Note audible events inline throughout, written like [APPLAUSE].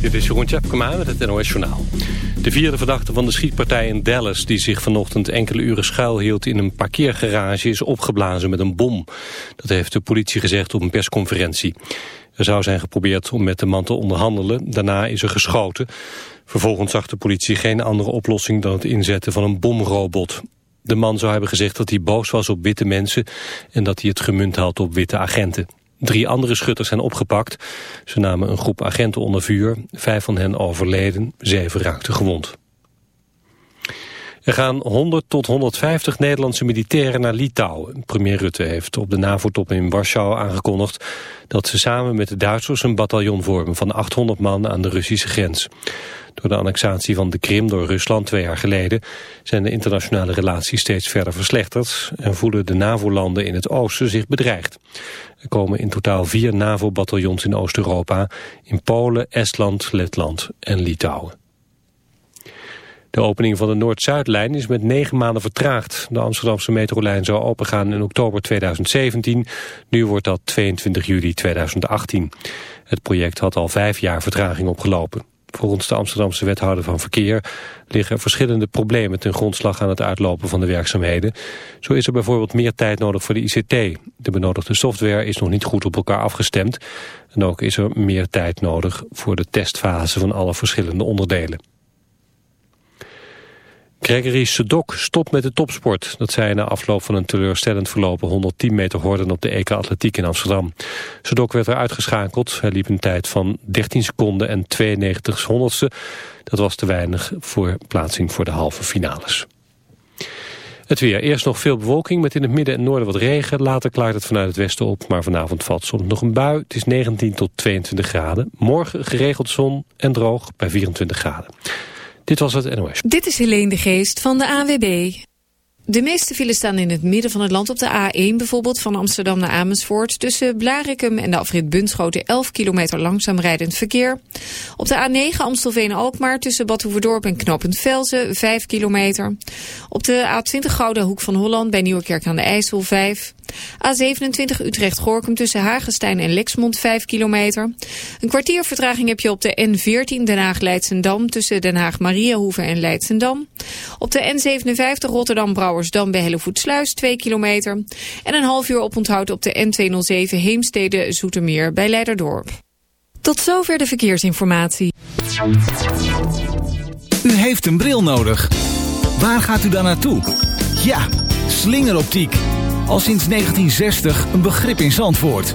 Dit is Jeroen Tjepkema met het NOS Journaal. De vierde verdachte van de schietpartij in Dallas... die zich vanochtend enkele uren schuilhield in een parkeergarage... is opgeblazen met een bom. Dat heeft de politie gezegd op een persconferentie. Er zou zijn geprobeerd om met de man te onderhandelen. Daarna is er geschoten. Vervolgens zag de politie geen andere oplossing... dan het inzetten van een bomrobot. De man zou hebben gezegd dat hij boos was op witte mensen... en dat hij het gemunt had op witte agenten. Drie andere schutters zijn opgepakt. Ze namen een groep agenten onder vuur. Vijf van hen overleden, zeven raakten gewond. Er gaan 100 tot 150 Nederlandse militairen naar Litouwen. Premier Rutte heeft op de NAVO-top in Warschau aangekondigd... dat ze samen met de Duitsers een bataljon vormen van 800 man aan de Russische grens. Door de annexatie van de Krim door Rusland twee jaar geleden... zijn de internationale relaties steeds verder verslechterd... en voelen de NAVO-landen in het oosten zich bedreigd. Er komen in totaal vier NAVO-bataljons in Oost-Europa... in Polen, Estland, Letland en Litouwen. De opening van de Noord-Zuidlijn is met negen maanden vertraagd. De Amsterdamse metrolijn zou opengaan in oktober 2017. Nu wordt dat 22 juli 2018. Het project had al vijf jaar vertraging opgelopen. Volgens de Amsterdamse wethouder van verkeer liggen verschillende problemen ten grondslag aan het uitlopen van de werkzaamheden. Zo is er bijvoorbeeld meer tijd nodig voor de ICT. De benodigde software is nog niet goed op elkaar afgestemd. En ook is er meer tijd nodig voor de testfase van alle verschillende onderdelen. Gregory Sedok stopt met de topsport. Dat zei na afloop van een teleurstellend verlopen 110 meter horden op de EK Atletiek in Amsterdam. Sedok werd er uitgeschakeld. Hij liep een tijd van 13 seconden en 92 honderdste. Dat was te weinig voor plaatsing voor de halve finales. Het weer. Eerst nog veel bewolking met in het midden en noorden wat regen. Later klaart het vanuit het westen op, maar vanavond valt soms nog een bui. Het is 19 tot 22 graden. Morgen geregeld zon en droog bij 24 graden. Dit was het NOS. Dit is Helene de Geest van de AWB. De meeste files staan in het midden van het land op de A1 bijvoorbeeld van Amsterdam naar Amersfoort. Tussen Blarikum en de afrit Bunschoten 11 kilometer langzaam rijdend verkeer. Op de A9 Amstelveen-Alkmaar tussen Bad Hoeverdorp en Knopend Velzen 5 kilometer. Op de A20 Gouden Hoek van Holland bij Nieuwekerk aan de IJssel 5. A27 Utrecht-Gorkum tussen Hagestein en Lexmond 5 kilometer. Een kwartier vertraging heb je op de N14 Den Haag-Leidsendam tussen Den Haag-Mariahoeven en Leidsendam. Op de N57 Rotterdam-Brouwersdam bij Hellevoetsluis 2 kilometer. En een half uur oponthoud op de N207 Heemstede-Zoetermeer bij Leiderdorp. Tot zover de verkeersinformatie. U heeft een bril nodig. Waar gaat u dan naartoe? Ja, slingeroptiek al sinds 1960 een begrip in Zandvoort.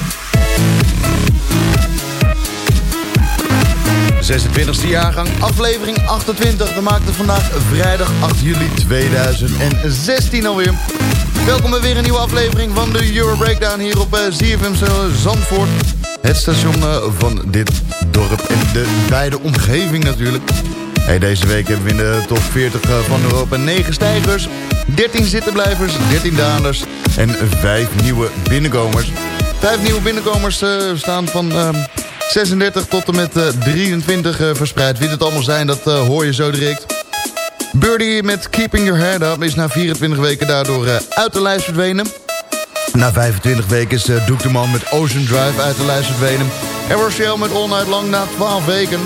26e jaargang, aflevering 28. We maakten vandaag vrijdag 8 juli 2016 alweer. Welkom bij weer een nieuwe aflevering van de Euro Breakdown hier op ZFM Zandvoort. Het station uh, van dit dorp en de beide omgeving natuurlijk. Hey, deze week hebben we in de top 40 uh, van Europa 9 stijgers, 13 zittenblijvers, 13 dalers en 5 nieuwe binnenkomers. 5 nieuwe binnenkomers staan van 36 tot en met 23 uh, verspreid. Wie het allemaal zijn, dat uh, hoor je zo direct. Birdie met Keeping Your Head Up is na 24 weken daardoor uit de lijst verdwenen. Na 25 weken is Duke de Man met Ocean Drive uit de lijst verdwenen. En Rochelle met All Night Long na 12 weken.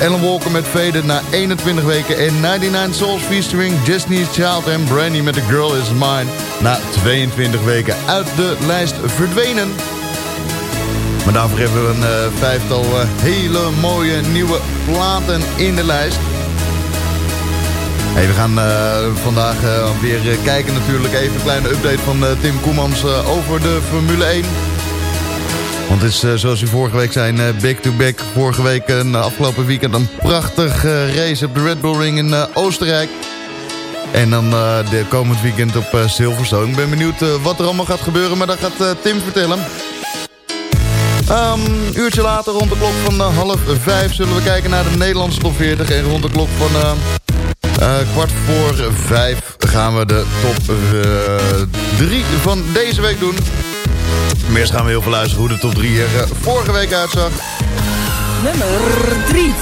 Ellen Walker met Faded na 21 weken. En 99 Souls featuring Disney's Child en Brandy met The Girl Is Mine. Na 22 weken uit de lijst verdwenen. Maar daarvoor hebben we een uh, vijftal uh, hele mooie nieuwe platen in de lijst. We gaan uh, vandaag weer kijken natuurlijk even een kleine update van Tim Koemans over de Formule 1. Want het is zoals u vorige week zijn, back-to-back. -back. Vorige week en afgelopen weekend een prachtig race op de Red Bull Ring in Oostenrijk. En dan de komend weekend op Silverstone. Ik ben benieuwd wat er allemaal gaat gebeuren, maar dat gaat Tim vertellen. Een uurtje later, rond de klok van uh, half vijf... zullen we kijken naar de Nederlandse top 40. En rond de klok van uh, uh, kwart voor vijf... gaan we de top drie van deze week doen. Eerst gaan we heel veel luisteren hoe de top 3 er vorige week uitzag. Nummer 3.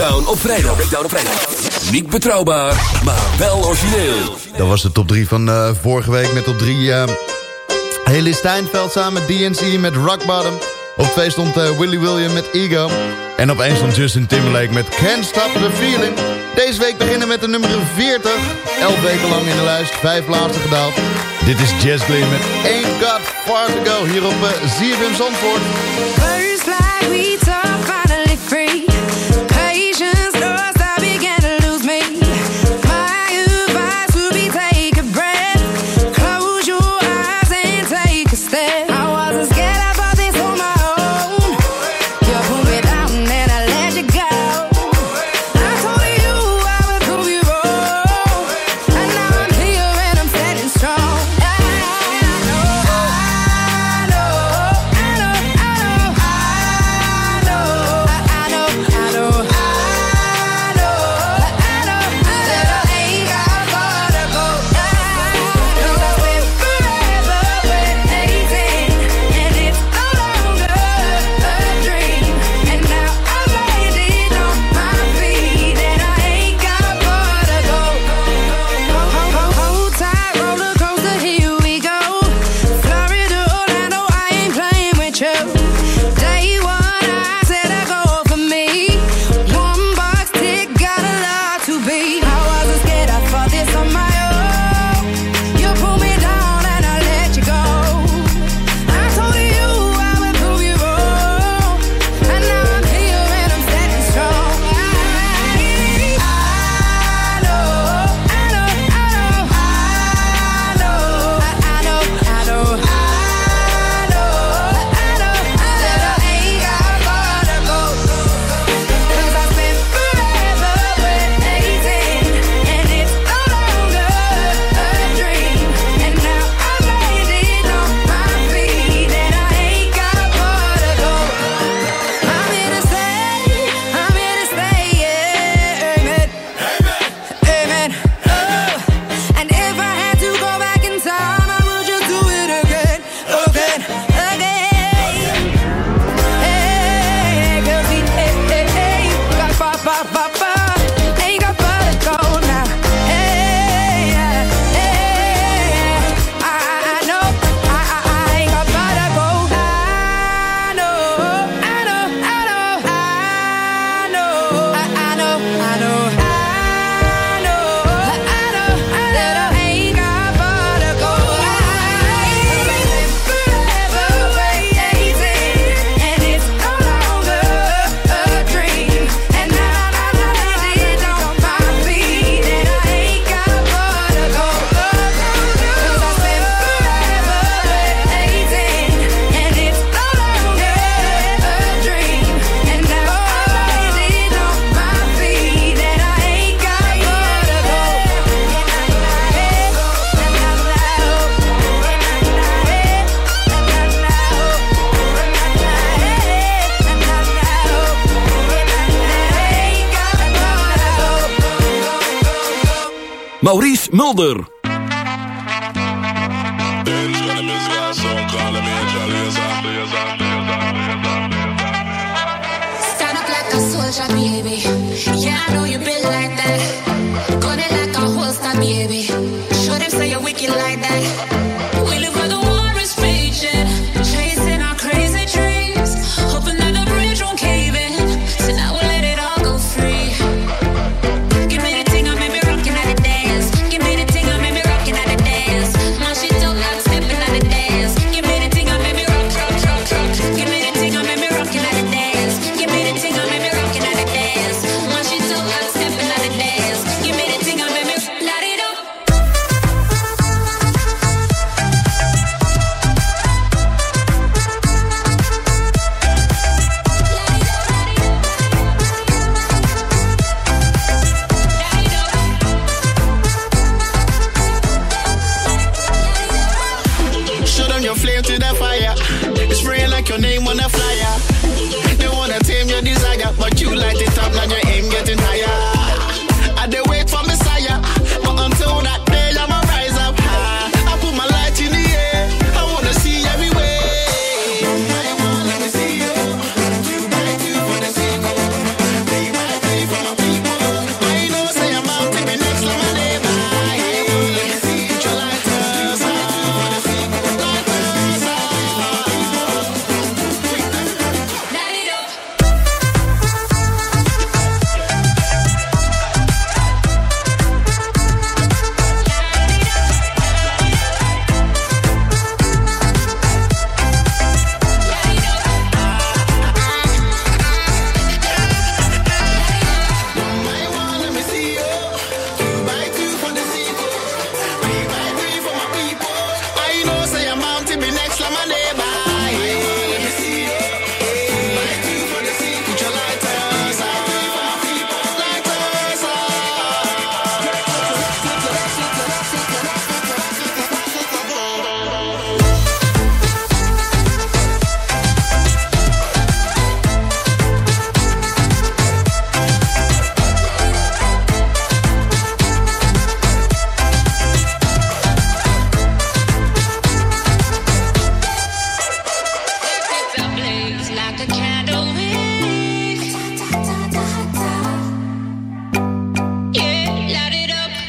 Breakdown op vrijdag. Breakdown op vrijdag. Niet betrouwbaar, maar wel origineel. Dat was de top 3 van uh, vorige week met op 3 uh, Haley Steinfeld samen met DNC met Rock Bottom. Op 2 stond uh, Willy William met Ego. En op 1 stond Justin Timberlake met Can't Stop The Feeling. Deze week beginnen met de nummer 40. 11 weken lang in de lijst, 5 plaatsen gedaald. Dit is Jazz Glenn met Ain't Got Far To Go hier op uh, ZFM Zandvoort. Maurice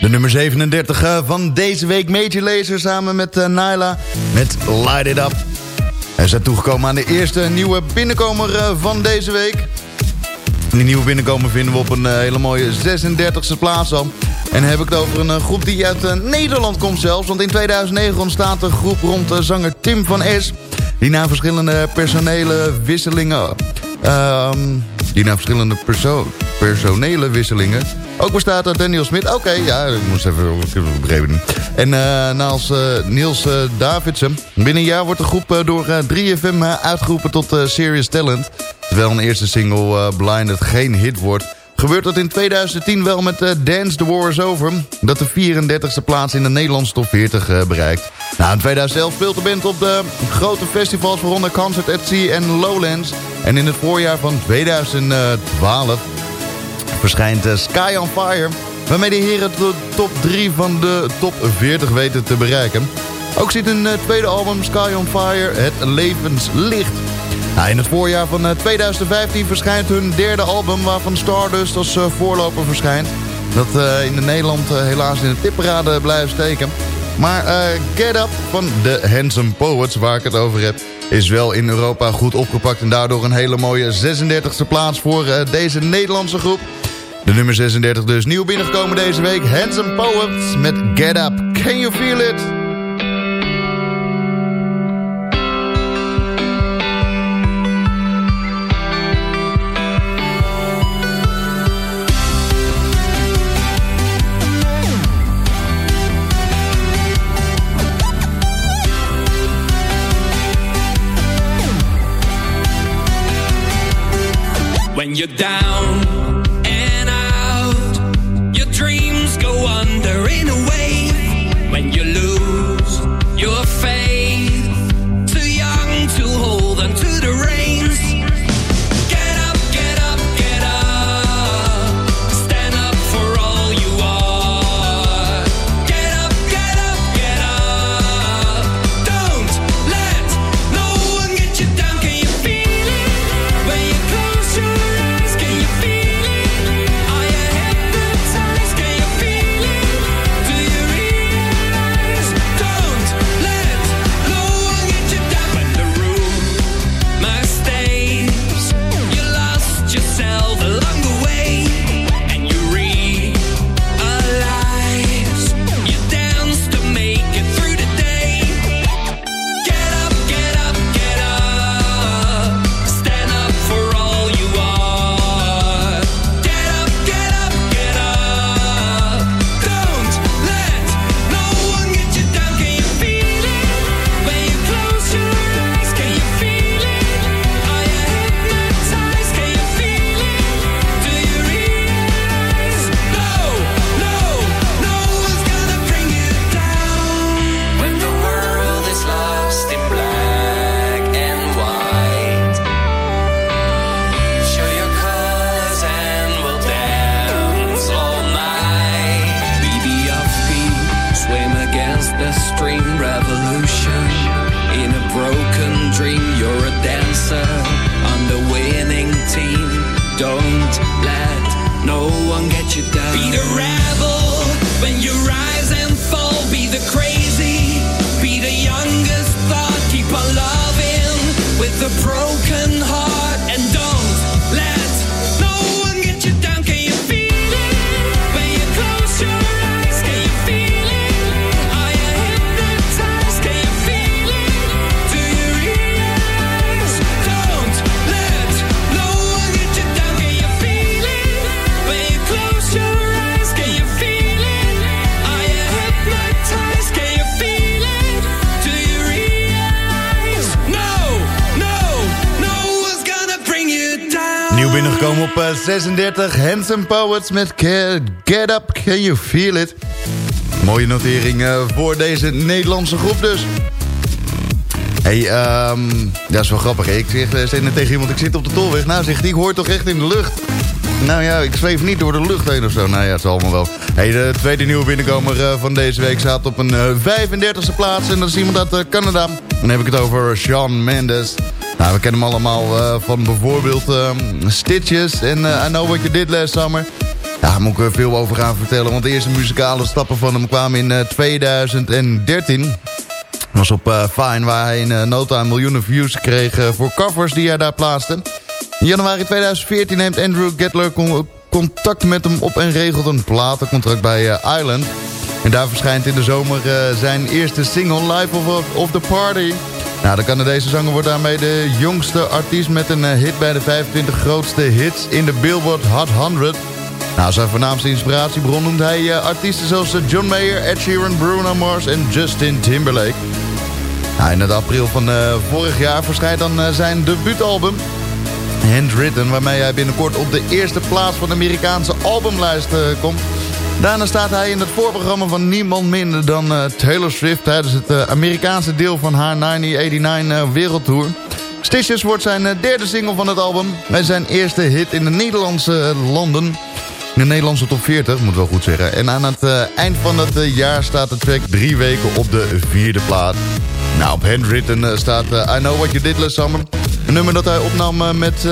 De nummer 37 eh, van deze week Major Lazer samen met eh, Nyla met Light It Up. Hij is toegekomen aan de eerste nieuwe binnenkomer eh, van deze week. Die nieuwe binnenkomer vinden we op een hele mooie 36e plaats al. En heb ik het over een groep die uit Nederland komt zelfs. Want in 2009 ontstaat een groep rond zanger Tim van S. Die na verschillende personele wisselingen... ehm, die na verschillende perso personele wisselingen... ook bestaat uit Daniel Smit. Oké, ja, ik moest even begrepen. En eh naast eh, Niels eh, Davidsen. Binnen een jaar wordt de groep eh, door eh, 3FM eh, uitgeroepen tot eh, Serious Talent. Terwijl een eerste single eh, Blinded geen hit wordt... gebeurt dat in 2010 wel met eh, Dance the War is Over... dat de 34e plaats in de Nederlandse top 40 eh, bereikt. Nou, in 2011 speelt de band op de grote festivals... waaronder Concert at Sea en Lowlands. En in het voorjaar van 2012 verschijnt eh, Sky on Fire... waarmee de heren de top 3 van de top 40 weten te bereiken. Ook zit eh, tweede album Sky on Fire, Het Levenslicht. In het voorjaar van eh, 2015 verschijnt hun derde album... waarvan Stardust als eh, voorloper verschijnt. Dat eh, in Nederland eh, helaas in de tipparade blijft steken. Maar eh, Get Up van de Handsome Poets, waar ik het over heb... is wel in Europa goed opgepakt... en daardoor een hele mooie 36e plaats voor eh, deze Nederlandse groep. De nummer 36 dus nieuw binnengekomen deze week. Handsome Poets met Get Up. Can you feel it? When you're down op eh, 36. Handsome Poets met Get, Up, Can You Feel It. Mooie notering eh, voor deze Nederlandse groep dus. hey, ehm, dat is wel grappig. Ik zeg eh, net tegen iemand, ik zit op de tolweg. Nou, zegt hij, ik hoor toch echt in de lucht. Nou ja, ik zweef niet door de lucht heen of zo. Nou ja, het zal allemaal wel. Hey, de tweede nieuwe binnenkomer eh, van deze week staat op een eh, 35e plaats. En dat is iemand uit eh, Canada. Dan heb ik het over Shawn Mendes. Nou, we kennen hem allemaal eh, van bijvoorbeeld ehm, Stitches en eh, I Know What You Did Last Summer. Daar moet ik er veel over gaan vertellen. Want de eerste muzikale stappen van hem kwamen in eh, 2013 was op eh, Fine, waar hij in uh, no time miljoenen views kreeg eh, voor covers die hij daar plaatste. In januari 2014 neemt Andrew Gettler con- contact met hem op en regelt een platencontract bij eh, Island. En daar verschijnt in de zomer eh, zijn eerste single Life of the Party. Nou, de Canadese zanger wordt daarmee de jongste artiest met een eh, hit bij de 25 grootste hits in de Billboard Hot 100. Nou, zijn voornaamste inspiratiebron noemt hij eh, artiesten zoals eh, John Mayer, Ed Sheeran, Bruno Mars en Justin Timberlake. Nou, in het april van vorig jaar verschijnt dan zijn debuutalbum Handwritten... waarmee hij binnenkort op de eerste plaats van de Amerikaanse albumlijst komt. Daarna staat hij in het voorprogramma van niemand minder dan eh, Taylor Swift... tijdens het eh, Amerikaanse deel van haar 1989 eh, wereldtour. Stitches wordt zijn derde single van het album... en zijn eerste hit in de Nederlandse landen... In de Nederlandse top 40, moet wel goed zeggen. En aan het eind van het jaar staat de track drie weken op de vierde plaat. Nou, op Handwritten staat I Know What You Did Last Summer. Een nummer dat hij opnam met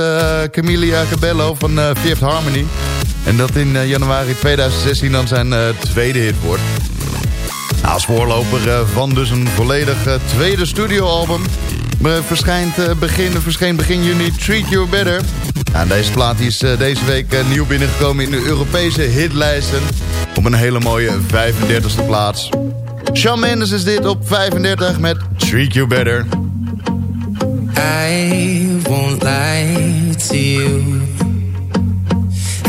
Camilla Cabello van Fifth Harmony. En dat in eh, januari 2016 dan zijn eh, tweede hit wordt. Nou, als voorloper eh, van dus een volledig tweede studioalbum... verschijnt, begin, verscheen begin juni Treat You Better. Nou, deze plaat is deze week nieuw binnengekomen in de Europese hitlijsten... op een hele mooie 35e plaats. Shawn Mendes is dit op 35 met Treat You Better. I won't lie to you.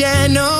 channel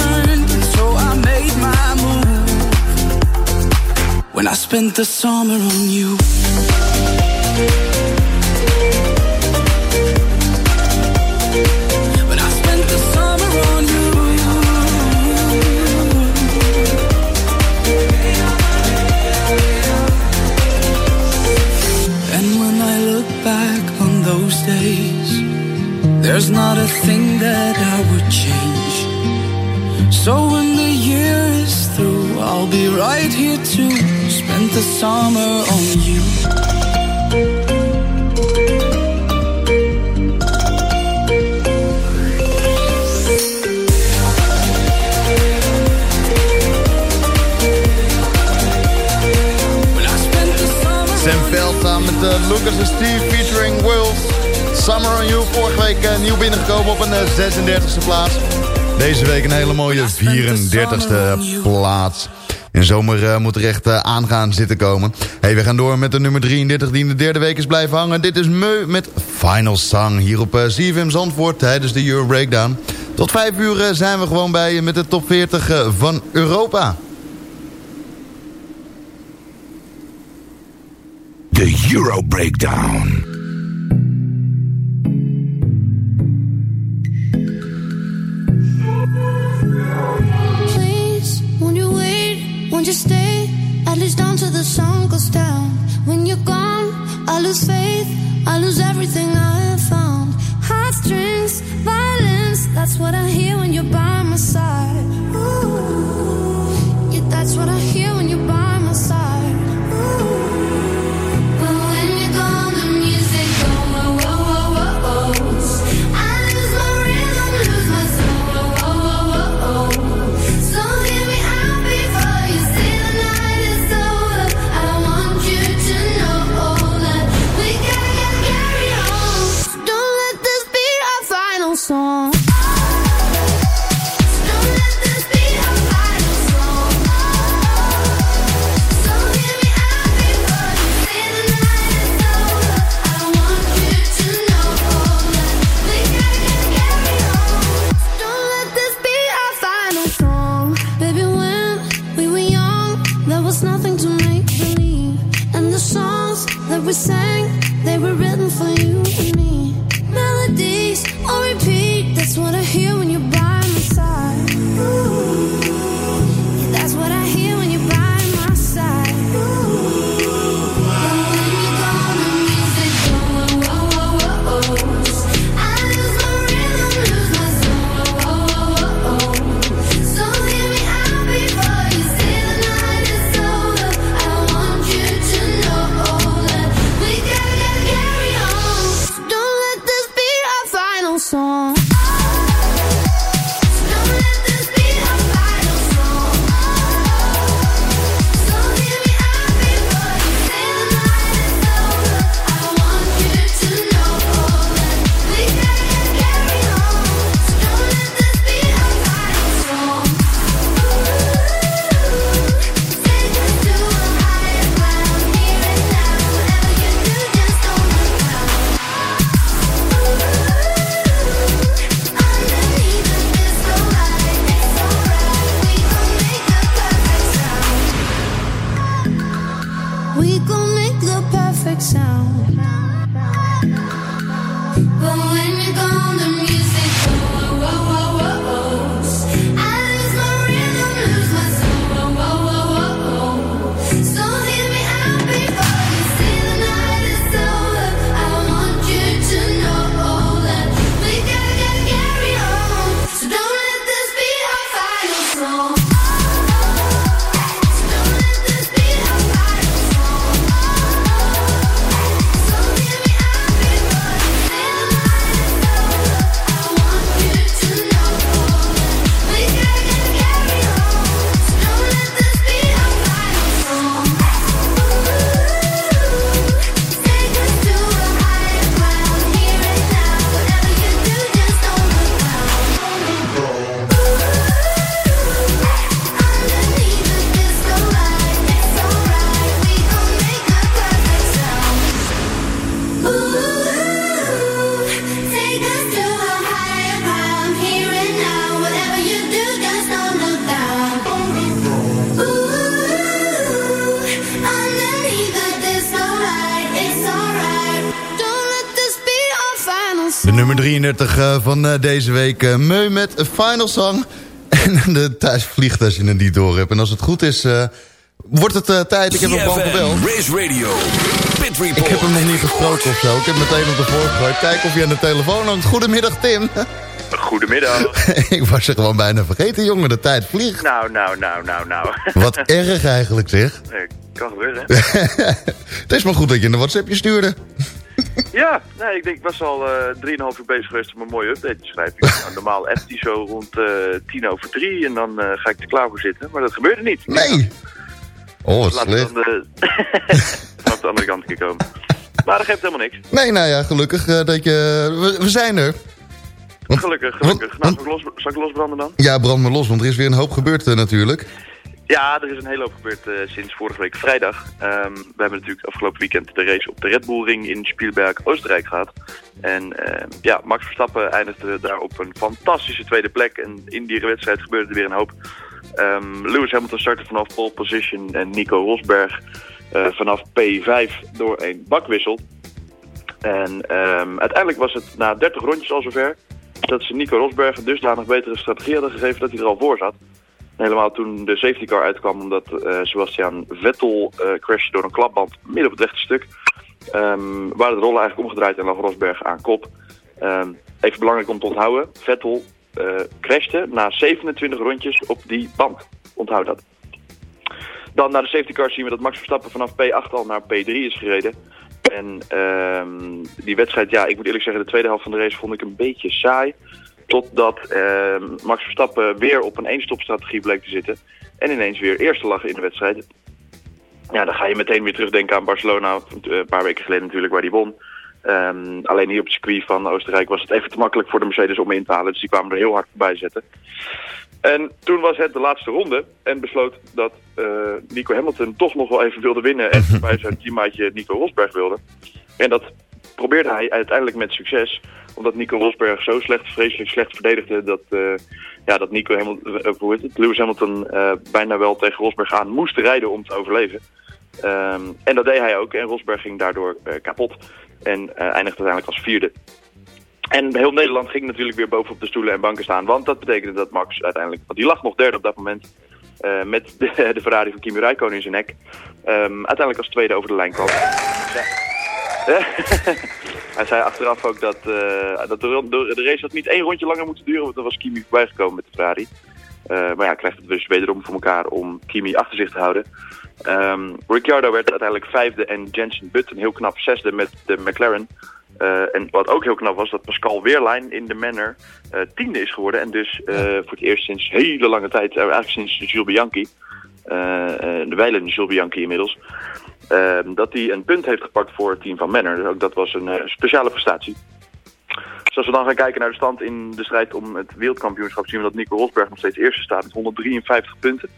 and so I made my move. When I spent the summer on you. Een uh, 36e plaats. Deze week een hele mooie 34e plaats. In zomer uh, moet er echt uh, zitten komen. Hey, we gaan door met de nummer 33 die in de derde week is blijven hangen. Dit is Meu met Final Song hier op uh, CFM Zandvoort tijdens de Euro Breakdown. Tot 5 uur zijn we gewoon bij je met de top 40 van Europa. De Euro Breakdown. You stay? At least until the sun goes down. When you're gone, I lose faith. I lose everything I have found. Heartstrings, violence. That's what I hear when you're by my side. Ooh, yeah, that's what I hear when you're by van eh, deze week. eh, Meu met Final Song. [LAUGHS] En de thuis vliegt als je het niet door hebt. En als het goed is, eh, wordt het eh, tijd. Ik heb hem gewoon gebeld. Race Radio, Pit Report. Ik heb hem nog niet gesproken of zo. Ik heb meteen op de voor gegooid. Kijk of je aan de telefoon hangt. Goedemiddag, Tim. Goedemiddag. [LAUGHS] ik was er gewoon bijna vergeten, jongen. De tijd vliegt. Nou, nou, nou, nou, nou. [LAUGHS] Wat erg eigenlijk, zeg. Eh, kan gebeuren. het is maar goed dat je een WhatsAppje stuurde. [LAUGHS] ja, nee, ik denk, ik was al eh 3,5 uur bezig geweest om een mooie update te schrijven. [LAUGHS] Nou, normaal appt die zo rond eh tien over drie en dan eh, ga ik er klaar voor zitten. Maar dat gebeurde niet. Nee. Oh, wat slecht. de, van [LAUGHS] de andere kant een keer komen. Maar dat geeft helemaal niks. Nee, nou ja, gelukkig dat je... We, we zijn er. Gelukkig, gelukkig. Nou, zal ik, los, zal ik losbranden dan? Ja, brand me los, want er is weer een hoop gebeurd natuurlijk. Ja, er is een hele hoop gebeurd eh, sinds vorige week vrijdag. Ehm, we hebben natuurlijk afgelopen weekend de race op de Red Bull Ring in Spielberg, Oostenrijk gehad. En ehm, ja, Max Verstappen eindigde daar op een fantastische tweede plek. En in die wedstrijd gebeurde er weer een hoop. Ehm, Lewis Hamilton startte vanaf pole position en Nico Rosberg eh, vanaf P5 door een bakwissel. En uiteindelijk was het na 30 rondjes al zover dat ze Nico Rosberg een dusdanig betere strategie hadden gegeven dat hij er al voor zat. Helemaal toen de safety car uitkwam omdat eh, Sebastian Vettel eh crashte door een klapband midden op het rechte stuk. Ehm, waren de rollen eigenlijk omgedraaid en lag Rosberg aan kop. Ehm, even belangrijk om te onthouden, Vettel eh crashte na 27 rondjes op die band. Onthoud dat. Dan naar de safety car zien we dat Max Verstappen vanaf P8 al naar P3 is gereden. En ehm, die wedstrijd, ja, ik moet eerlijk zeggen, de tweede helft van de race vond ik een beetje saai. Totdat ehm, Max Verstappen weer op een eenstopstrategie bleek te zitten. En ineens weer eerste lag in de wedstrijd. Ja, dan ga je meteen weer terugdenken aan Barcelona, eh, een paar weken geleden natuurlijk, waar hij won. Ehm, alleen hier op het circuit van Oostenrijk was het even te makkelijk voor de Mercedes om in te halen. Dus die kwamen er heel hard voorbij zetten. En toen was het de laatste ronde en besloot dat eh, Nico Hamilton toch nog wel even wilde winnen en [LAUGHS] bij zijn teammaatje Nico Rosberg wilde. En dat probeerde hij uiteindelijk met succes, omdat Nico Rosberg zo slecht, vreselijk slecht verdedigde dat, eh, ja, dat Nico Hamilton, eh, hoe heet het, Lewis Hamilton eh, bijna wel tegen Rosberg aan moest rijden om te overleven. Ehm, en dat deed hij ook en Rosberg ging daardoor kapot en eindigde uiteindelijk als vierde. En heel Nederland ging natuurlijk weer bovenop de stoelen en banken staan. Want dat betekende dat Max uiteindelijk... Want die lag nog derde op dat moment. met de, [LAUGHS] de Ferrari van Kimi Räikkönen in zijn nek. ehm, uiteindelijk als tweede over de lijn kwam. [LAUGHS] Hij zei achteraf ook dat, eh, dat de, de, de race had niet één rondje langer moeten duren. Want dan was Kimi voorbij gekomen met de Ferrari. Eh, maar ja, krijgt het dus wederom voor elkaar om Kimi achter zich te houden. Ehm, Ricciardo werd uiteindelijk vijfde en Jensen Button heel knap zesde met de McLaren. Eh, en wat ook heel knap was, dat Pascal Weerlein in de Manor tiende is geworden. En dus voor het eerst sinds hele lange tijd, eigenlijk sinds Jules Bianchi, de wijlende Jules Bianchi inmiddels, dat hij een punt heeft gepakt voor het team van Manor. Dus ook dat was een eh, speciale prestatie. Dus als we dan gaan kijken naar de stand in de strijd om het wereldkampioenschap, zien we dat Nico Rosberg nog steeds eerste staat met 153 punten.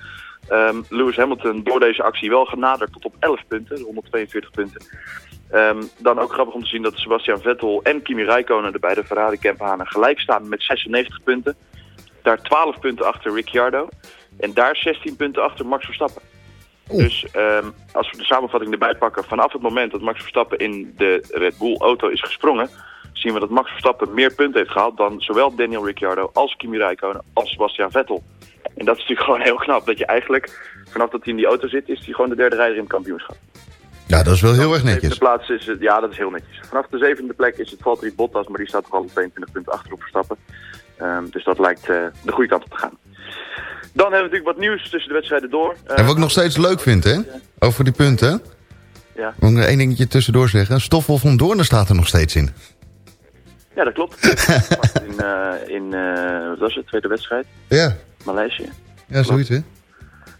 Ehm, Lewis Hamilton door deze actie wel genaderd tot op 11 punten, dus 142 punten. Ehm, dan ook grappig om te zien dat Sebastian Vettel en Kimi Räikkönen, de beide Ferrari-campanen, gelijk staan met 96 punten. Daar 12 punten achter Ricciardo. En daar 16 punten achter Max Verstappen. Dus ehm, als we de samenvatting erbij pakken, vanaf het moment dat Max Verstappen in de Red Bull auto is gesprongen, zien we dat Max Verstappen meer punten heeft gehaald dan zowel Daniel Ricciardo als Kimi Räikkönen als Sebastian Vettel. En dat is natuurlijk [LAUGHS] gewoon heel knap, dat je eigenlijk, vanaf dat hij in die auto zit, is hij gewoon de derde rijder in het kampioenschap. Ja, dat is wel heel erg De netjes. plaats is het, ja, dat is heel netjes. Vanaf de zevende plek is het Valtteri Bottas, maar die staat toch al 22 punten achter op Verstappen. Ehm, dus dat lijkt eh, de goede kant op te gaan. Dan hebben we natuurlijk wat nieuws tussen de wedstrijden door. En wat ik nog steeds leuk vind, hè? Over die punten. Ja. Moet ik één dingetje tussendoor zeggen. Stoffel van Doornen staat er nog steeds in. Ja, dat klopt. [LAUGHS] in, eh, in eh, wat was het, tweede wedstrijd? Ja. Maleisië. Ja, zoiets, hè?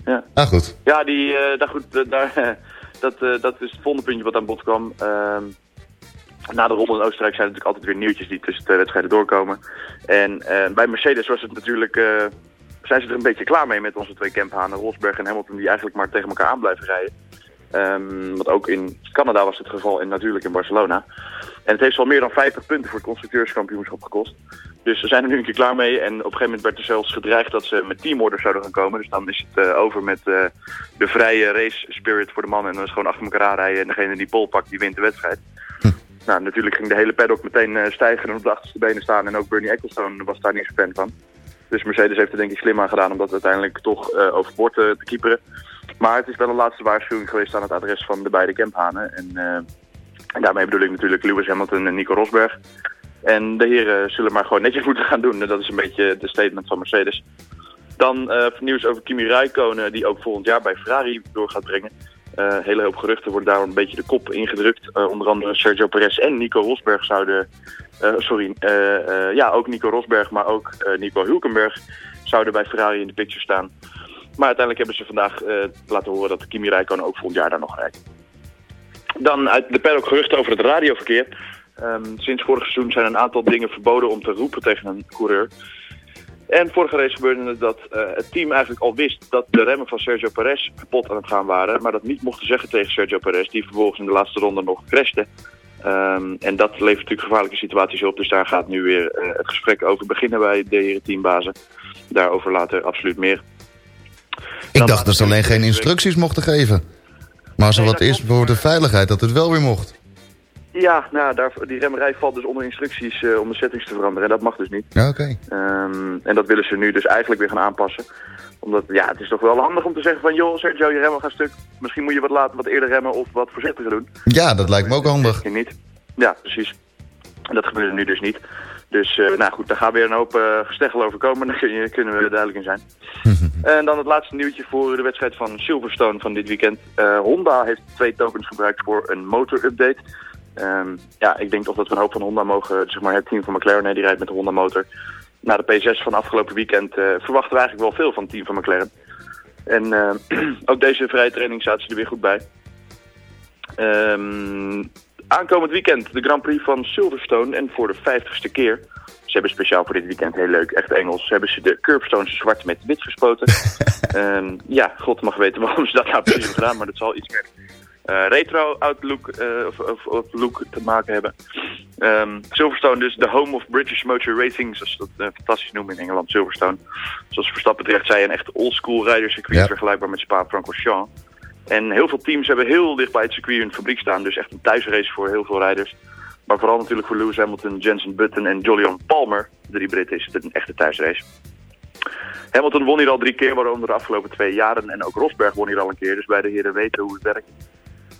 Ja. Ah, goed. Ja, die, eh, daar, goed, daar, [LAUGHS] dat, dat is het volgende puntje wat aan bod kwam. Ehm, na de ronde in Oostenrijk zijn er natuurlijk altijd weer nieuwtjes die tussen de wedstrijden doorkomen. En bij Mercedes was het natuurlijk, zijn ze er een beetje klaar mee met onze twee camphanen, Rosberg en Hamilton, die eigenlijk maar tegen elkaar aan blijven rijden. Ehm, want ook in Canada was het geval en natuurlijk in Barcelona. En het heeft al meer dan 50 punten voor het constructeurskampioenschap gekost. Dus ze zijn er nu een keer klaar mee. En op een gegeven moment werd er zelfs gedreigd dat ze met teamorders zouden gaan komen. Dus dan is het eh, over met eh, de vrije race spirit voor de mannen. En dan is gewoon achter elkaar aanrijden. En degene die pol pakt, die wint de wedstrijd. Nou, natuurlijk ging de hele paddock meteen eh, stijgen en op de achterste benen staan. En ook Bernie Ecclestone was daar niet fan van. Dus Mercedes heeft er denk ik slim aan gedaan om dat uiteindelijk toch eh, overboord eh, te kieperen. Maar het is wel een laatste waarschuwing geweest aan het adres van de beide camphanen. En, eh, en daarmee bedoel ik natuurlijk Lewis Hamilton en Nico Rosberg. En de heren zullen maar gewoon netjes moeten gaan doen. En dat is een beetje de statement van Mercedes. Dan eh, nieuws over Kimi Räikkönen, die ook volgend jaar bij Ferrari door gaat brengen. Eh hele hoop geruchten worden daar een beetje de kop ingedrukt. Onder andere Sergio Perez en Nico Rosberg zouden... eh, sorry, eh, eh, ja, ook Nico Rosberg, maar ook Nico Hulkenberg zouden bij Ferrari in de picture staan. Maar uiteindelijk hebben ze vandaag laten horen dat Kimi Räikkönen ook volgend jaar daar nog rijdt. Dan uit de paddock geruchten over het radioverkeer. Ehm, sinds vorig seizoen zijn een aantal dingen verboden om te roepen tegen een coureur. En vorige race gebeurde het dat het team eigenlijk al wist dat de remmen van Sergio Perez kapot aan het gaan waren. Maar dat niet mochten zeggen tegen Sergio Perez, die vervolgens in de laatste ronde nog crashte. Ehm, en dat levert natuurlijk gevaarlijke situaties op. Dus daar gaat nu weer eh, het gesprek over beginnen bij de heren teambazen. Daarover later absoluut meer. Ik dacht dat ze alleen geen instructies mochten geven. Maar als er wat is voor de veiligheid, dat het wel weer mocht. Ja, nou, daar, die remmerij valt dus onder instructies eh, om de settings te veranderen. En dat mag dus niet. Oké. Ehm, en dat willen ze nu dus eigenlijk weer gaan aanpassen. Omdat, ja, het is toch wel handig om te zeggen van... joh, Sergio, je remmen gaan stuk. Misschien moet je wat later, wat eerder remmen of wat voorzichtiger doen. Ja, dat lijkt me ook handig. Misschien niet. Ja, precies. En dat gebeurt nu dus niet. Dus, eh, nou goed, daar gaan weer een hoop uh, gesteggel over komen. Daar kun je- kunnen we duidelijk in zijn. [LAUGHS] en dan het laatste nieuwtje voor de wedstrijd van Silverstone van dit weekend. Honda heeft twee tokens gebruikt voor een motor-update. Ehm, ja, ik denk toch dat we een hoop van Honda mogen, zeg maar het team van McLaren, hè, die rijdt met de Honda motor. Na de P6 van afgelopen weekend eh, verwachten we eigenlijk wel veel van het team van McLaren. En eh, [CLEARS THROAT] ook deze vrije training zaten ze er weer goed bij. Ehm, aankomend weekend de Grand Prix van Silverstone en voor de vijftigste keer. Ze hebben speciaal voor dit weekend, heel leuk, echt Engels, hebben ze de curbstones zwart met wit gespoten. [LAUGHS] Ehm, ja, god mag weten waarom ze dat nou precies hebben gedaan, maar dat zal iets meer retro outlook eh, of, of, of look te maken hebben. Ehm, Silverstone dus de home of British Motor Racing, zoals ze dat eh, fantastisch noemen in Engeland, Silverstone. Zoals Verstappen terecht zei, een echt oldschool rijderscircuit Ja. vergelijkbaar met Spa-Francorchamps. En heel veel teams hebben heel dicht bij het circuit in de fabriek staan, dus echt een thuisrace voor heel veel rijders. Maar vooral natuurlijk voor Lewis Hamilton, Jensen Button en Jolyon Palmer, de drie Britten, is het een echte thuisrace. Hamilton won hier al drie keer, waaronder de afgelopen twee jaren. En ook Rosberg won hier al een keer, dus beide heren weten hoe het werkt.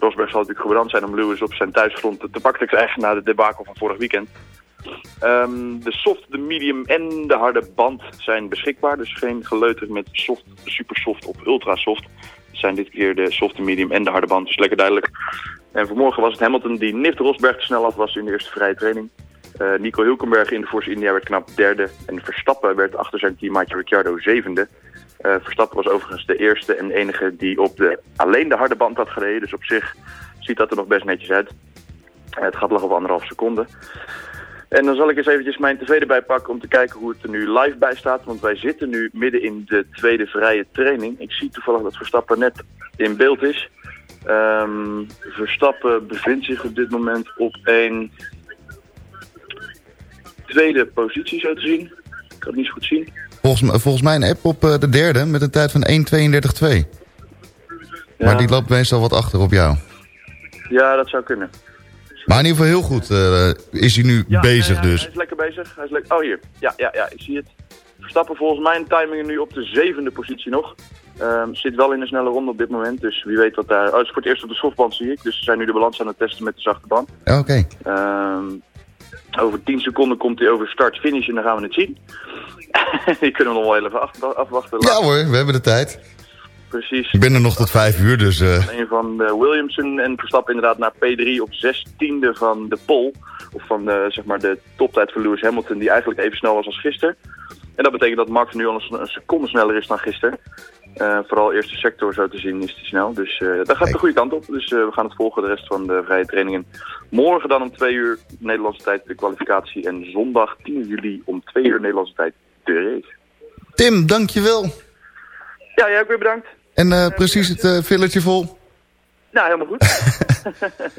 Rosberg zal natuurlijk gebrand zijn om Lewis op zijn thuisgrond te pakken te krijgen na de debakel van vorig weekend. Ehm, de soft, de medium en de harde band zijn beschikbaar. Dus geen geleuter met soft, super soft of ultra soft. Het zijn dit keer de soft, de medium en de harde band. Dus lekker duidelijk. En vanmorgen was het Hamilton die nipt Rosberg te snel af was in de eerste vrije training. Eh, Nico Hulkenberg in de Force India werd knap derde. En Verstappen werd achter zijn teammaatje Ricciardo zevende. Eh, Verstappen was overigens de eerste en enige die op de, alleen de harde band had gereden. Dus op zich ziet dat er nog best netjes uit. Eh, het gat lag op anderhalf seconde. En dan zal ik eens eventjes mijn tv erbij pakken om te kijken hoe het er nu live bij staat. Want wij zitten nu midden in de tweede vrije training. Ik zie toevallig dat Verstappen net in beeld is. Ehm, Verstappen bevindt zich op dit moment op een tweede positie, zo te zien. Ik kan het niet zo goed zien. Volgens, volgens mij een app op eh, de derde met een tijd van 1.32.2. Maar die loopt meestal wat achter op jou. Ja, dat zou kunnen. Maar in ieder geval heel goed eh, is hij nu Ja, bezig ja, ja, dus. Hij is lekker bezig. Hij is lekker... Oh, hier. Ja, ja, ja, ik zie het. Verstappen volgens mijn timing nu op de zevende positie nog. Ehm, zit wel in een snelle ronde op dit moment, dus wie weet wat daar... Oh, het is voor het eerst op de softband zie ik, dus ze zijn nu de balans aan het testen met de zachte band. Ja, Oké. Ehm, over 10 seconden komt hij over start-finish en dan gaan we het zien. [LAUGHS] Die kunnen we nog wel even af- afwachten. Ja hoor, we hebben de tijd. Precies. Ik ben er nog tot vijf uur, dus... eh, Een van de Williamson en Verstappen inderdaad naar P3 op 16e van de pole. Of van de, zeg maar de toptijd van Lewis Hamilton, die eigenlijk even snel was als gisteren. En dat betekent dat Max nu al een, een seconde sneller is dan gisteren. Eh, vooral eerste sector zo te zien is hij snel. Dus eh dat gaat de goede kant op. Dus we gaan het volgen de rest van de vrije trainingen. Morgen dan om 2 uur Nederlandse tijd de kwalificatie. En zondag 10 juli om 2 uur Nederlandse tijd de race. Tim, dankjewel. Ja, jij ook weer bedankt. En eh, precies het eh villetje vol. Nou, helemaal goed. [LAUGHS]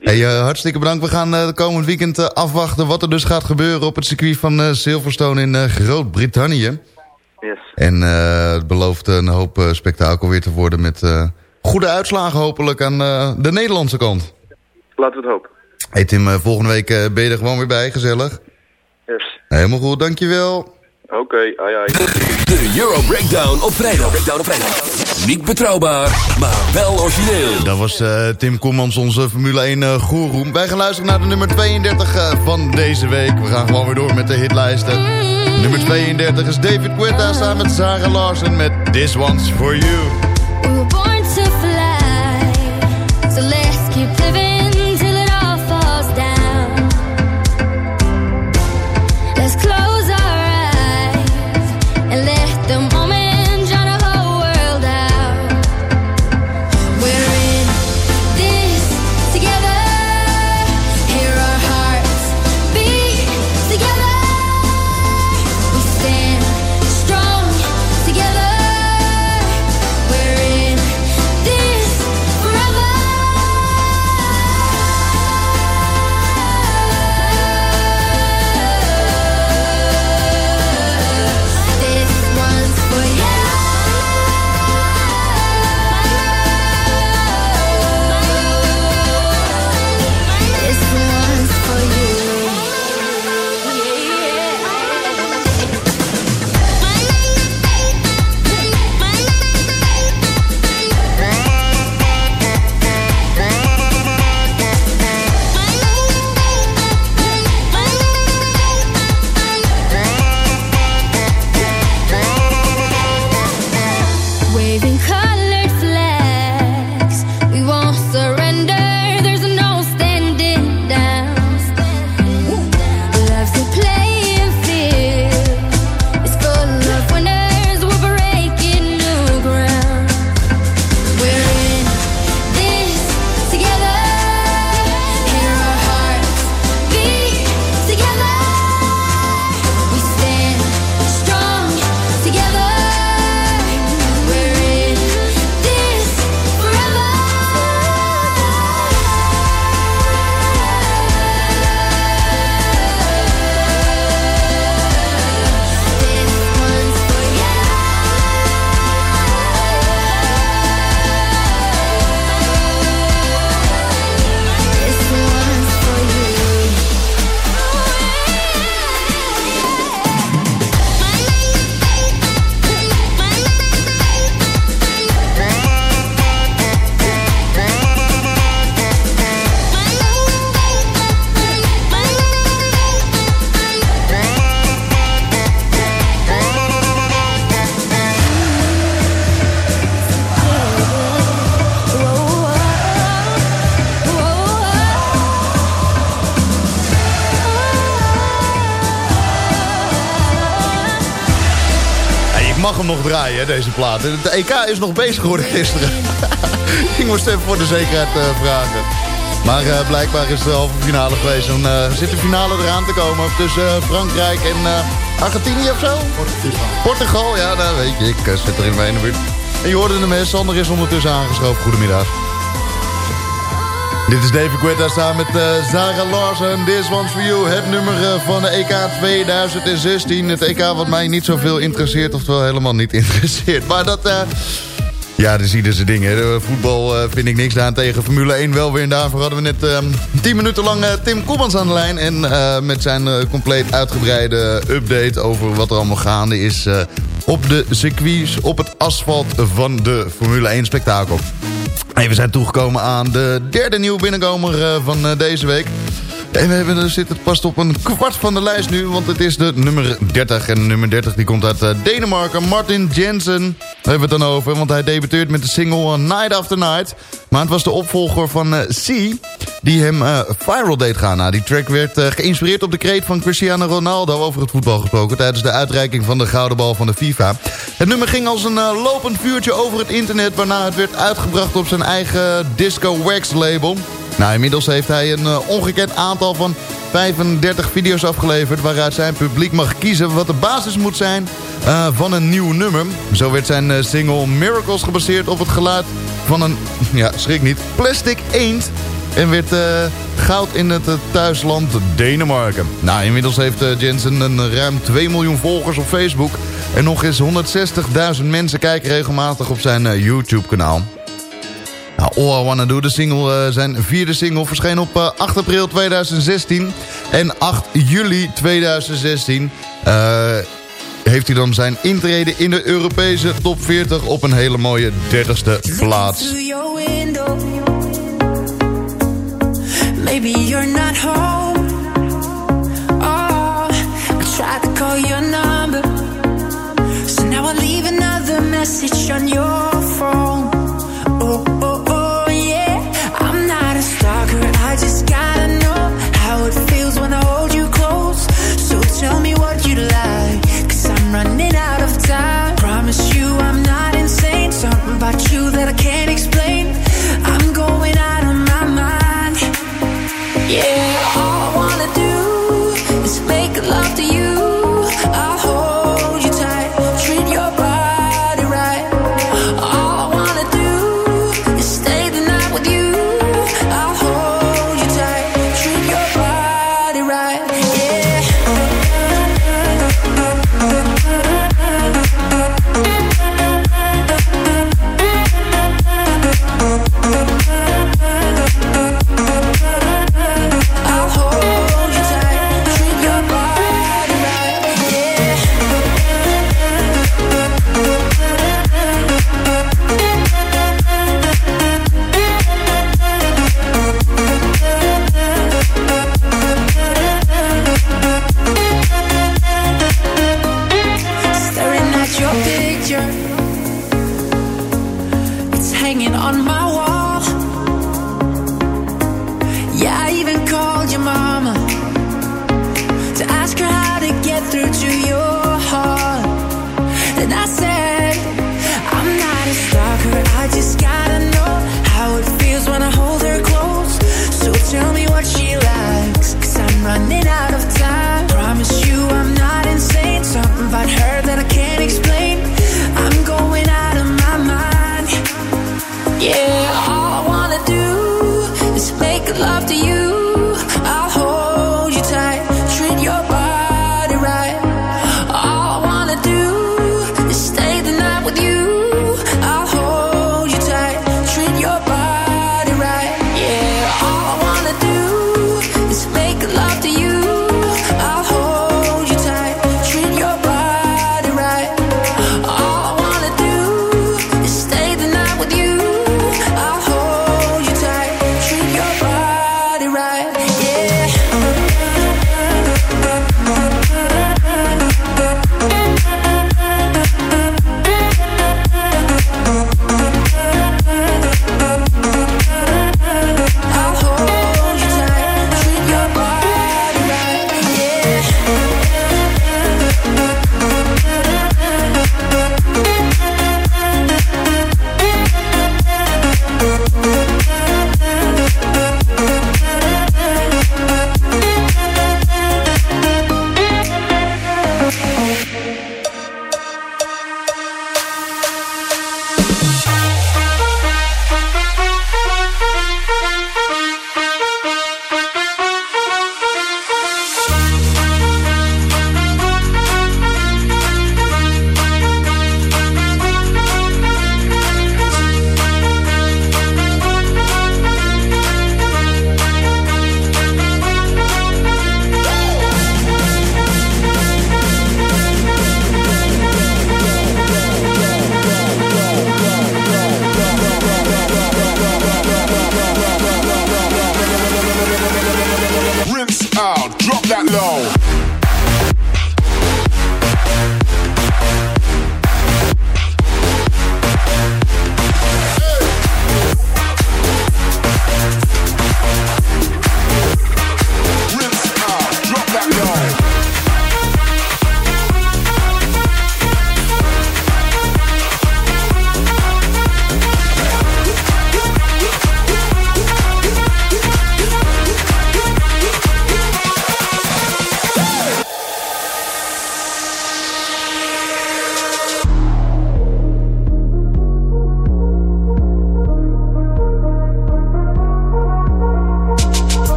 Hey, eh, hartstikke bedankt. We gaan de komend weekend afwachten wat er dus gaat gebeuren op het circuit van Silverstone in Groot-Brittannië. Yes. En het belooft een hoop spektakel weer te worden met goede uitslagen hopelijk aan de Nederlandse kant. Laten we het hopen. Hey Tim, volgende week ben je er gewoon weer bij, gezellig. Yes. Helemaal goed, dankjewel. Oké, ai ai. De Euro Breakdown op vrijdag. Breakdown op vrijdag. Niet betrouwbaar, maar wel origineel. Dat was eh, Tim Koemans, onze Formule 1 uh, goeroe. Wij gaan luisteren naar de nummer 32 eh, van deze week. We gaan gewoon weer door met de hitlijsten. Nummer 32 is David Guetta samen met Sarah Larsen met This One's For You. Draaien, hè, deze plaat. De EK is nog bezig geworden gisteren. [LAUGHS] ik moest even voor de zekerheid eh, vragen. Maar eh, blijkbaar is de halve finale geweest. Dan eh, zit de finale eraan te komen tussen Frankrijk en Argentinië of zo? Portugal. Portugal, ja, nou weet je, ik zit er in mijn buurt. En je hoorde hem, Sander is ondertussen aangeschoven. Goedemiddag. Dit is David Guetta samen met eh Zara Larsen. This one's for you. Het nummer eh, van de EK 2016. Het EK wat mij niet zoveel interesseert. Oftewel helemaal niet [LAUGHS] interesseert. Maar dat... eh, ja, dat is ieder zijn ding. Hè. De Voetbal eh, vind ik niks aan tegen Formule 1 wel weer. En daarvoor hadden we net eh 10 minuten lang eh, Tim Koemans aan de lijn. En eh, met zijn compleet uitgebreide update over wat er allemaal gaande is... op de circuits, op het asfalt van de Formule 1 spektakel. Hey, we zijn toegekomen aan de derde nieuwe binnenkomer van deze week. En we hebben, er zit het past op een kwart van de lijst nu, want het is de nummer 30. En nummer 30 die komt uit eh, Denemarken. Martin Jensen, daar hebben we het dan over. Want hij debuteert met de single eh, Night After Night. Maar het was de opvolger van eh, C, die hem viral deed gaan. Nou, die track werd geïnspireerd op de kreet van Cristiano Ronaldo... over het voetbal gesproken tijdens de uitreiking van de gouden bal van de FIFA. Het nummer ging als een lopend vuurtje over het internet... waarna het werd uitgebracht op zijn eigen Disco Wax label... Nou, inmiddels heeft hij een uh, ongekend aantal van 35 video's afgeleverd... waaruit zijn publiek mag kiezen wat de basis moet zijn uh, van een nieuw nummer. Zo werd zijn uh, single Miracles gebaseerd op het geluid van een, [LAUGHS] ja, schrik niet, plastic eend... En werd goud in het thuisland Denemarken. Nou, inmiddels heeft Jensen een ruim 2 miljoen volgers op Facebook. En nog eens 160.000 mensen kijken regelmatig op zijn YouTube-kanaal. Nou, All I Wanna Do, de single, uh, zijn vierde single, verscheen op uh, 8 april 2016. En 8 juli 2016 uh, heeft hij dan zijn intrede in de Europese top 40 op een hele mooie 30ste plaats. Maybe you're not home. Oh, I tried to call your number. So now leave another message on your Yeah,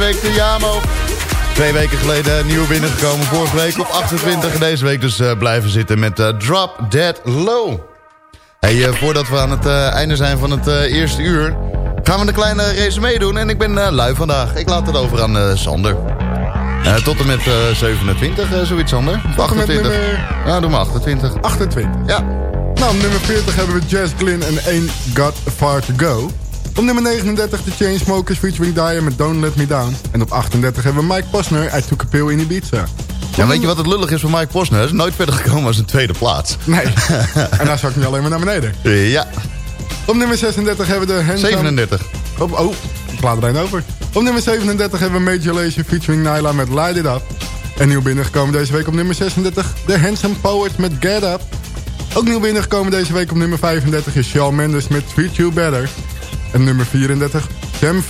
week de Jamo. Twee weken geleden nieuw binnengekomen. Vorige week op 28. Deze week dus eh, blijven zitten met eh, Drop Dead Low. Hey, eh, voordat we aan het einde zijn van het eerste uur... gaan we een kleine resume doen. En ik ben lui vandaag. Ik laat het over aan Sander. Tot en met eh, 27, eh, zoiets Sander. Of Tot en met 28. nummer- Ja, doe maar 28. 28. Ja. Nou, nummer 40 hebben we Jazz Glynn en Ain't Got Far To Go. Op nummer 39 de Chainsmokers featuring Dyer met Don't Let Me Down. En op 38 hebben we Mike Posner, I Took a Pill in Ibiza. Ja, weet je wat het lullig is van Mike Posner? Hij is nooit verder gekomen als een tweede plaats. Nee. [LAUGHS] en daar zak ik nu alleen maar naar beneden. Ja. Op nummer 36 hebben we de Handsome... 37. Op, oh, ik laat er een over. Op nummer 37 hebben we Major Lazer featuring Nyla met Light It Up. En nieuw binnengekomen deze week op nummer 36... The Handsome Poet met Get Up. Ook nieuw binnengekomen deze week op nummer 35 is Shawn Mendes met Treat You Better. En nummer 34 Sam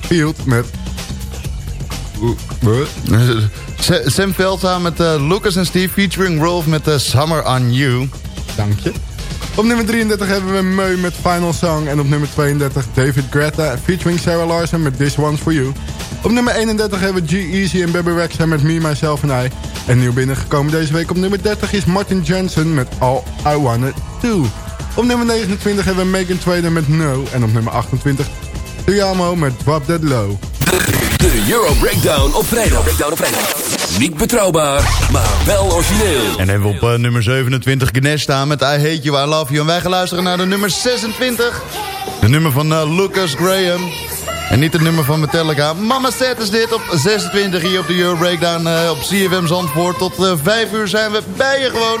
Field met... [LAUGHS] Sam samen met eh, Lucas en Steve featuring Rolf met eh, Summer on You. Dank je. Op nummer 33 hebben we Meu met Final Song. En op nummer 32 David Guetta featuring Sarah Larson met This One's For You. Op nummer 31 hebben we G-Eazy en Baby Rexha met Me, Myself and I. En nieuw binnengekomen deze week op nummer 30 is Martin Jensen met All I Wanna Do. Op nummer 29 hebben we Megan Trainor met No. En op nummer 28 Tuyamo met Drop That Low. De Euro Breakdown op vrijdag. Breakdown op vrijdag. Niet betrouwbaar, maar wel origineel. En hebben we op eh, nummer 27 Ganesh staan met I Hate You, I Love You. En wij gaan luisteren naar de nummer 26. De nummer van eh, Lucas Graham. En niet het nummer van Metallica. Mama Set is dit op 26 hier op de Euro Breakdown eh, op CFM Zandvoort. Tot eh 5 uur zijn we bij je gewoon.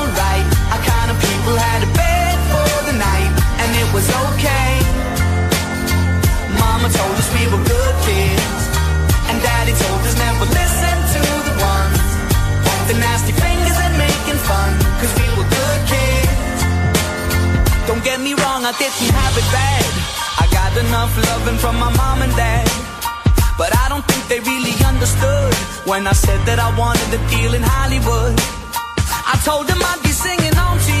A bed for the night, and it was okay. Mama told us we were good kids, and Daddy told us never listen to the ones the nasty fingers and making fun, cause we were good kids. Don't get me wrong, I didn't have it bad. I got enough loving from my mom and dad. But I don't think they really understood when I said that I wanted the deal in Hollywood. I told them I'd be singing on TV.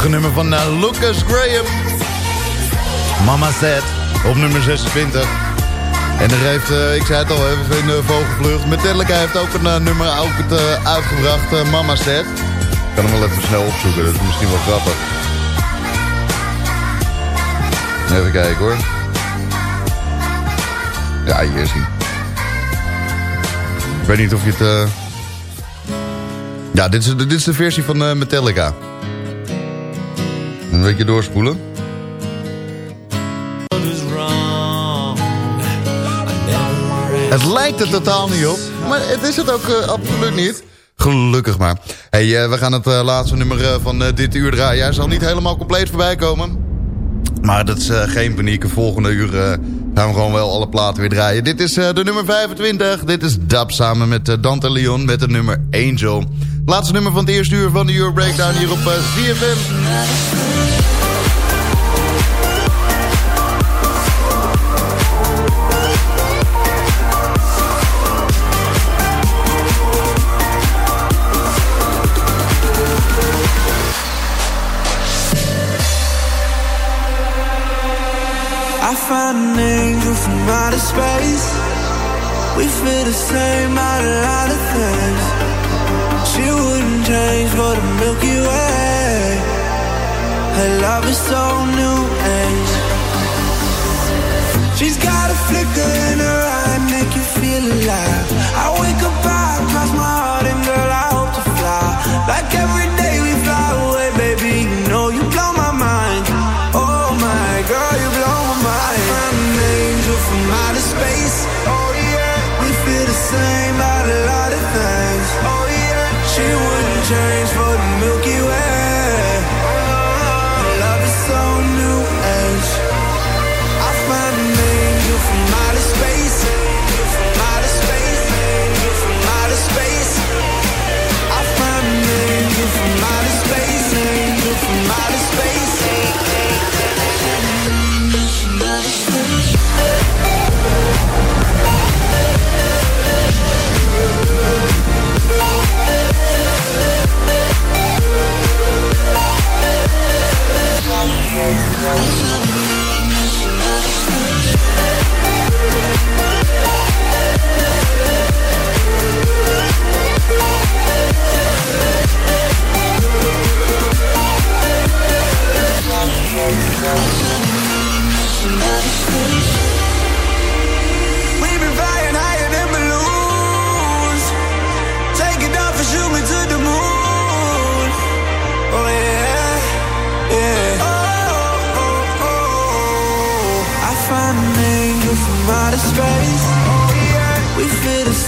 Prachtige nummer van eh, Lucas Graham. Mama Set op nummer 26. En er heeft, eh, ik zei het al even in de vogelvlucht. Metallica heeft ook een eh, nummer ook eh, uitgebracht, eh, Mama Set. Ik kan hem wel even snel opzoeken, dat is misschien wel grappig. Even kijken hoor. Ja, hier is hij. Ik weet niet of je het... eh, Ja, dit is, dit is de versie van eh, Metallica. Een beetje doorspoelen. Het lijkt er totaal niet op, maar het is het ook eh, absoluut niet. Gelukkig maar. Hey, eh, we gaan het eh, laatste nummer van dit uur draaien. Hij zal niet helemaal compleet voorbij komen. Maar dat is geen paniek. Volgende uur gaan gewoon wel alle platen weer draaien. Dit is eh, de nummer 25. Dit is Dab samen met eh, Dante Leon met het nummer Angel. Laatste nummer van het eerste uur van de Euro Breakdown hier op eh, I found an angel from outer space. We feel the same about a lot of things. She wouldn't change for the Milky Way. Her love is so new age. She's got a flicker in her eye, make you feel alive. I wake up, I cross my heart, and girl, I hope to fly. Like every day we fly away,